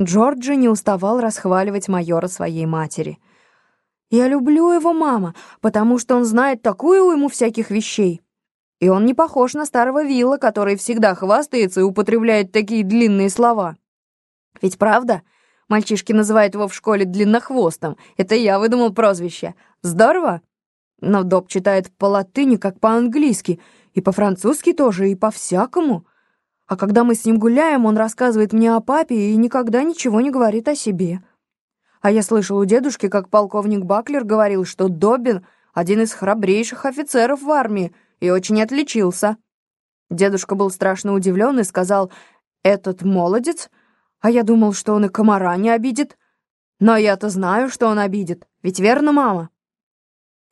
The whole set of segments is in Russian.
Джорджи не уставал расхваливать майора своей матери. «Я люблю его, мама, потому что он знает такую уйму всяких вещей. И он не похож на старого Вилла, который всегда хвастается и употребляет такие длинные слова. Ведь правда?» Мальчишки называют его в школе длиннохвостом. Это я выдумал прозвище. Здорово? Но Доб читает по латыни, как по-английски, и по-французски тоже, и по-всякому. А когда мы с ним гуляем, он рассказывает мне о папе и никогда ничего не говорит о себе. А я слышал у дедушки, как полковник Баклер говорил, что Добин — один из храбрейших офицеров в армии и очень отличился. Дедушка был страшно удивлен и сказал, «Этот молодец? А я думал, что он и комара не обидит. Но я-то знаю, что он обидит, ведь верно, мама?»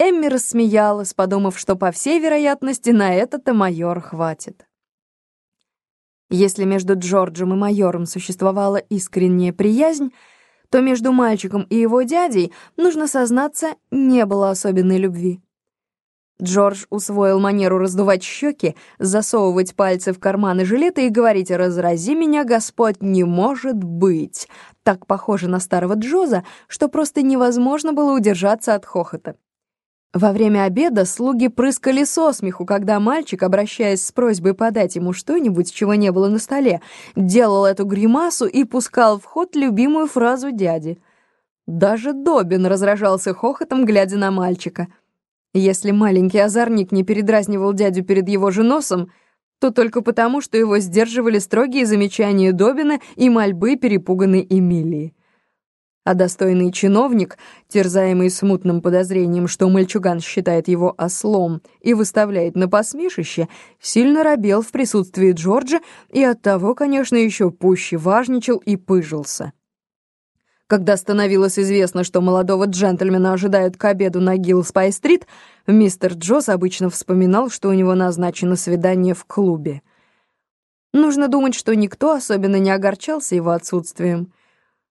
Эмми рассмеялась, подумав, что, по всей вероятности, на это-то майор хватит. Если между Джорджем и майором существовала искренняя приязнь, то между мальчиком и его дядей, нужно сознаться, не было особенной любви. Джордж усвоил манеру раздувать щеки, засовывать пальцы в карманы жилета и говорить «разрази меня, Господь, не может быть!» Так похоже на старого Джоза, что просто невозможно было удержаться от хохота. Во время обеда слуги прыскали со смеху, когда мальчик, обращаясь с просьбой подать ему что-нибудь, чего не было на столе, делал эту гримасу и пускал в ход любимую фразу дяди. Даже Добин разражался хохотом, глядя на мальчика. Если маленький озорник не передразнивал дядю перед его же носом, то только потому, что его сдерживали строгие замечания Добина и мольбы перепуганной Эмилии а достойный чиновник, терзаемый смутным подозрением, что мальчуган считает его ослом и выставляет на посмешище, сильно робел в присутствии Джорджа и оттого, конечно, еще пуще важничал и пыжился. Когда становилось известно, что молодого джентльмена ожидают к обеду на Гилл-Спай-стрит, мистер Джосс обычно вспоминал, что у него назначено свидание в клубе. Нужно думать, что никто особенно не огорчался его отсутствием.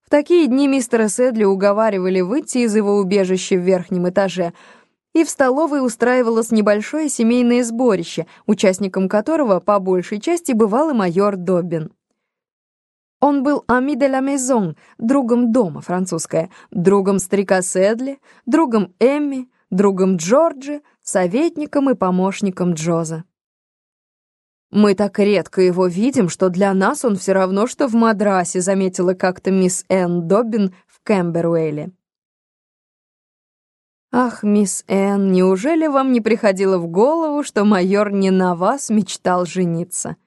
В такие дни мистера Сэдли уговаривали выйти из его убежища в верхнем этаже, и в столовой устраивалось небольшое семейное сборище, участником которого по большей части бывал и майор Доббин. Он был ами де ла мезон, другом дома, французское, другом старика Сэдли, другом Эмми, другом Джорджи, советником и помощником Джоза. «Мы так редко его видим, что для нас он все равно, что в Мадрасе», заметила как-то мисс Энн Добин в Кэмберуэле. «Ах, мисс Энн, неужели вам не приходило в голову, что майор не на вас мечтал жениться?»